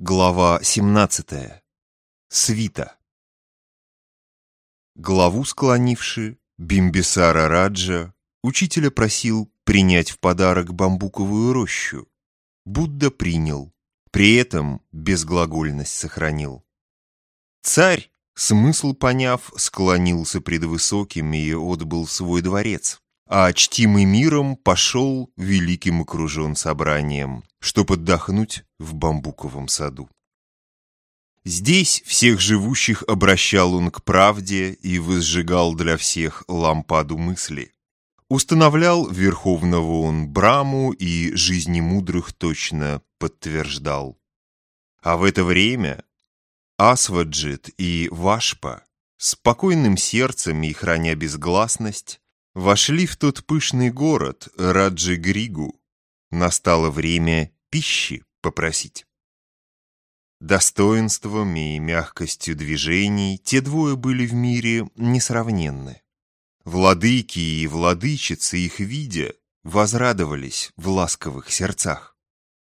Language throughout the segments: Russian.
Глава 17. Свита. Главу склонивши, Бимбисара Раджа учителя просил принять в подарок бамбуковую рощу. Будда принял, при этом безглагольность сохранил. Царь, смысл поняв, склонился пред высоким и отбыл свой дворец а чтимый миром пошел великим окружен собранием, чтоб отдохнуть в бамбуковом саду. Здесь всех живущих обращал он к правде и возжигал для всех лампаду мысли. Устанавливал верховного он Браму и жизни мудрых точно подтверждал. А в это время Асваджит и Вашпа, спокойным сердцем и храня безгласность, Вошли в тот пышный город, Раджи-Григу. Настало время пищи попросить. Достоинством и мягкостью движений те двое были в мире несравненны. Владыки и владычицы их видя, возрадовались в ласковых сердцах.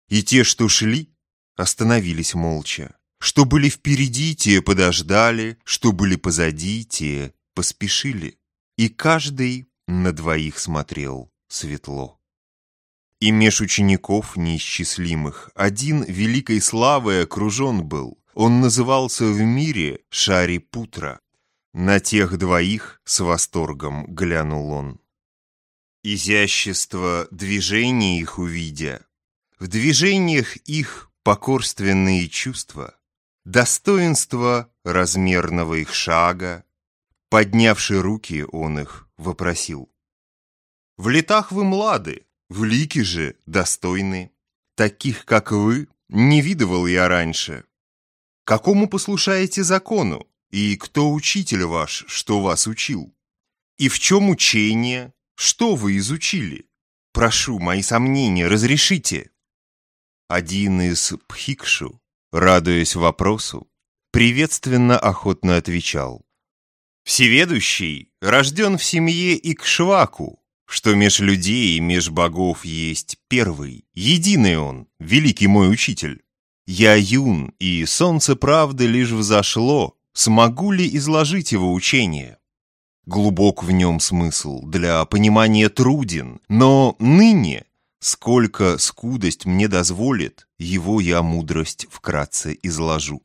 И те, что шли, остановились молча. Что были впереди, те подождали, что были позади, те поспешили. И каждый на двоих смотрел светло. И меж учеников неисчислимых один великой славой окружен был. Он назывался в мире Шари Путра. На тех двоих с восторгом глянул он. Изящество движений их увидя, в движениях их покорственные чувства, достоинство размерного их шага, поднявши руки он их, вопросил. «В летах вы млады, в лике же достойны. Таких, как вы, не видывал я раньше. Какому послушаете закону, и кто учитель ваш, что вас учил? И в чем учение, что вы изучили? Прошу, мои сомнения, разрешите». Один из пхикшу, радуясь вопросу, приветственно охотно отвечал. Всеведущий рожден в семье Икшваку, что меж людей и меж богов есть первый, единый он, великий мой учитель. Я юн, и солнце правды лишь взошло, смогу ли изложить его учение? Глубок в нем смысл, для понимания труден, но ныне, сколько скудость мне дозволит, его я мудрость вкратце изложу.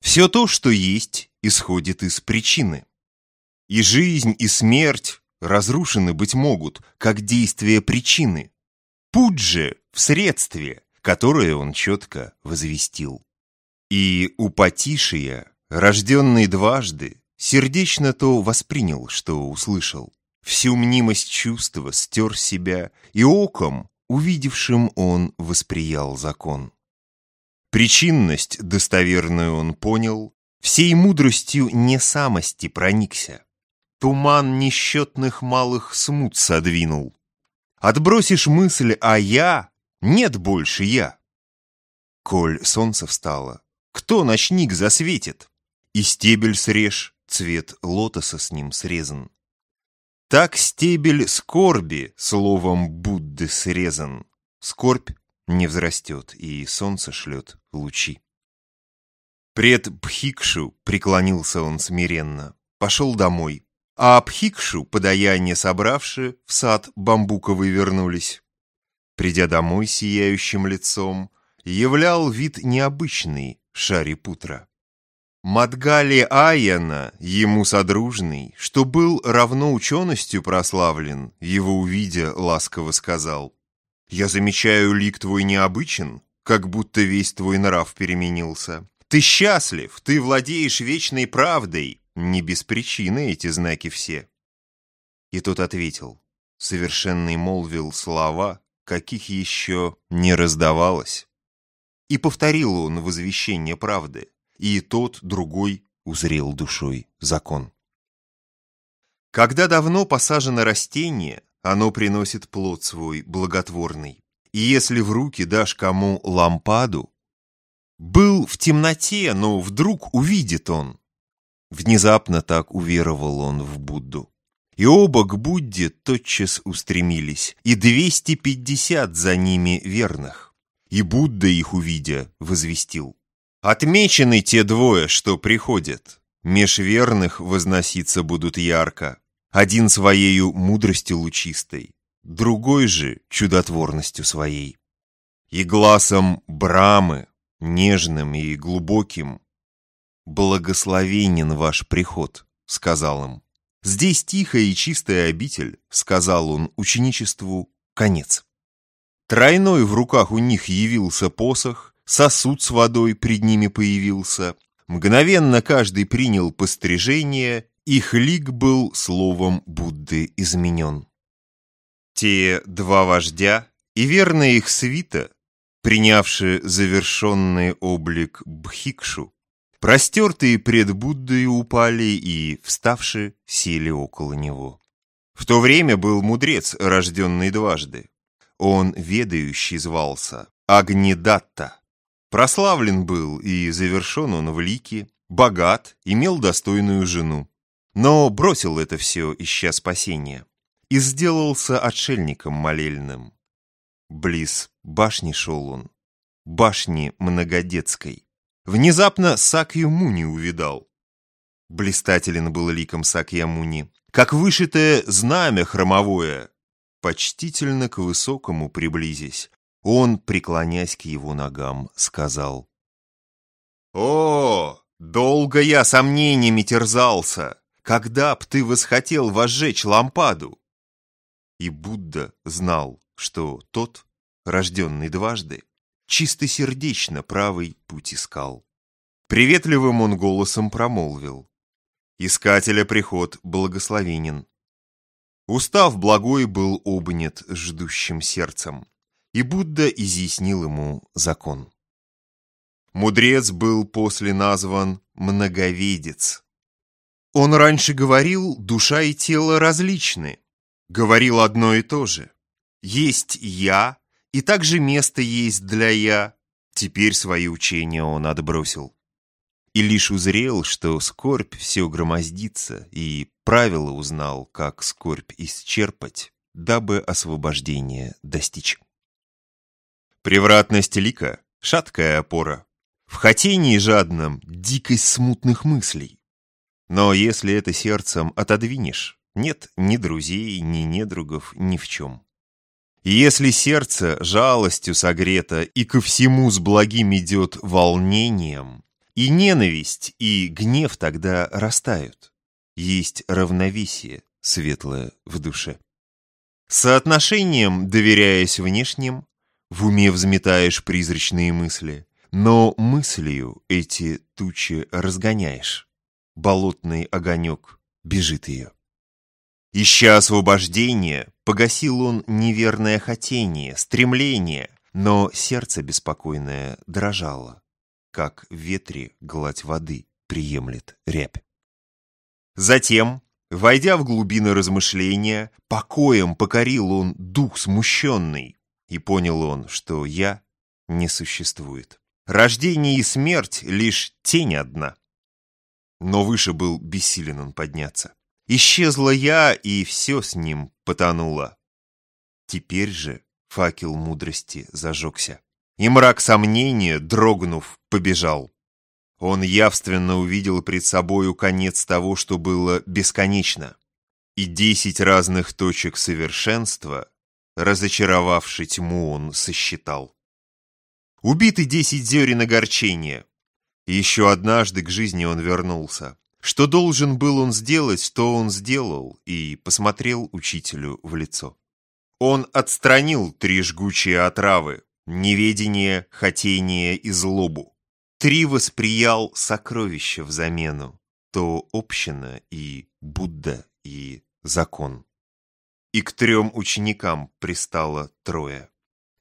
Все то, что есть, исходит из причины. И жизнь, и смерть разрушены быть могут, как действие причины. Путь же в средстве, которое он четко возвестил. И у Патишия, рожденный дважды, сердечно то воспринял, что услышал. Всю мнимость чувства стер себя, и оком, увидевшим он, восприял закон. Причинность достоверную он понял, всей мудростью не самости проникся. Туман несчетных малых смут содвинул. Отбросишь мысль «а я» — нет больше я. Коль солнце встало, кто ночник засветит? И стебель срежь, цвет лотоса с ним срезан. Так стебель скорби словом Будды срезан. Скорбь не взрастет, и солнце шлет лучи. Пред Пхикшу преклонился он смиренно, пошел домой, а Пхикшу, подаяние собравши, в сад бамбуковый вернулись. Придя домой сияющим лицом, являл вид необычный Шарипутра. Мадгали Аяна, ему содружный, что был равно ученостью прославлен, его увидя, ласково сказал — я замечаю, лик твой необычен, как будто весь твой нрав переменился. Ты счастлив, ты владеешь вечной правдой. Не без причины эти знаки все. И тот ответил, совершенный молвил слова, каких еще не раздавалось. И повторил он возвещение правды, и тот, другой, узрел душой закон. Когда давно посажено растение, оно приносит плод свой благотворный. И если в руки дашь кому лампаду, был в темноте, но вдруг увидит он. Внезапно так уверовал он в Будду. И оба к Будде тотчас устремились, и двести пятьдесят за ними верных. И Будда их увидя, возвестил. Отмечены те двое, что приходят. Меж верных возноситься будут ярко. Один своею мудростью лучистой, другой же чудотворностью своей. И глазом Брамы, нежным и глубоким, «Благословенен ваш приход», — сказал им. «Здесь тихая и чистая обитель», — сказал он ученичеству, — «конец». Тройной в руках у них явился посох, сосуд с водой пред ними появился. Мгновенно каждый принял пострижение, их лик был словом Будды изменен. Те два вождя и верная их свита, принявшие завершенный облик Бхикшу, простертые пред Буддой упали и, вставши, сели около него. В то время был мудрец, рожденный дважды. Он ведающий звался, Агнидатта. Прославлен был и завершен он в лике, богат, имел достойную жену. Но бросил это все, ища спасения, и сделался отшельником молельным. Близ башни шел он, башни многодетской. Внезапно Сакьямуни увидал. Блистателен был ликом Сакьямуни, как вышитое знамя хромовое. Почтительно к высокому приблизясь, он, преклонясь к его ногам, сказал. «О, долго я сомнениями терзался, когда б ты восхотел возжечь лампаду!» И Будда знал, что тот, рожденный дважды, чистосердечно правый путь искал. Приветливым он голосом промолвил. Искателя приход благословенен. Устав благой был обнят ждущим сердцем, и Будда изъяснил ему закон. Мудрец был после назван многоведец. Он раньше говорил, душа и тело различны. Говорил одно и то же. Есть «я», и также место есть для «я». Теперь свои учения он отбросил. И лишь узрел, что скорбь все громоздится, и правила узнал, как скорбь исчерпать, дабы освобождение достичь. Превратность лика — шаткая опора. В хотении жадном — дикость смутных мыслей. Но если это сердцем отодвинешь, нет ни друзей, ни недругов, ни в чем. Если сердце жалостью согрето и ко всему с благим идет волнением, и ненависть, и гнев тогда растают, есть равновесие светлое в душе. Соотношением, доверяясь внешним, в уме взметаешь призрачные мысли, но мыслью эти тучи разгоняешь. Болотный огонек бежит ее. Ища освобождения, погасил он неверное хотение, стремление, но сердце беспокойное дрожало, как в ветре гладь воды приемлет рябь. Затем, войдя в глубины размышления, покоем покорил он дух смущенный, и понял он, что «я» не существует. Рождение и смерть — лишь тень одна. Но выше был бессилен он подняться. Исчезла я, и все с ним потонуло. Теперь же факел мудрости зажегся, и мрак сомнения, дрогнув, побежал. Он явственно увидел пред собою конец того, что было бесконечно, и десять разных точек совершенства, разочаровавший тьму, он сосчитал. Убиты десять зерен огорчения. И еще однажды к жизни он вернулся. Что должен был он сделать, то он сделал и посмотрел учителю в лицо. Он отстранил три жгучие отравы – неведение, хотение и злобу. Три восприял сокровища в замену – то община и Будда и закон. И к трем ученикам пристало трое.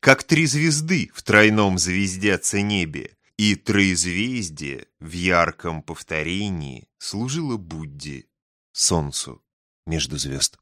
Как три звезды в тройном звездятся небе, и троезвездие в ярком повторении служило Будде, солнцу между звезд.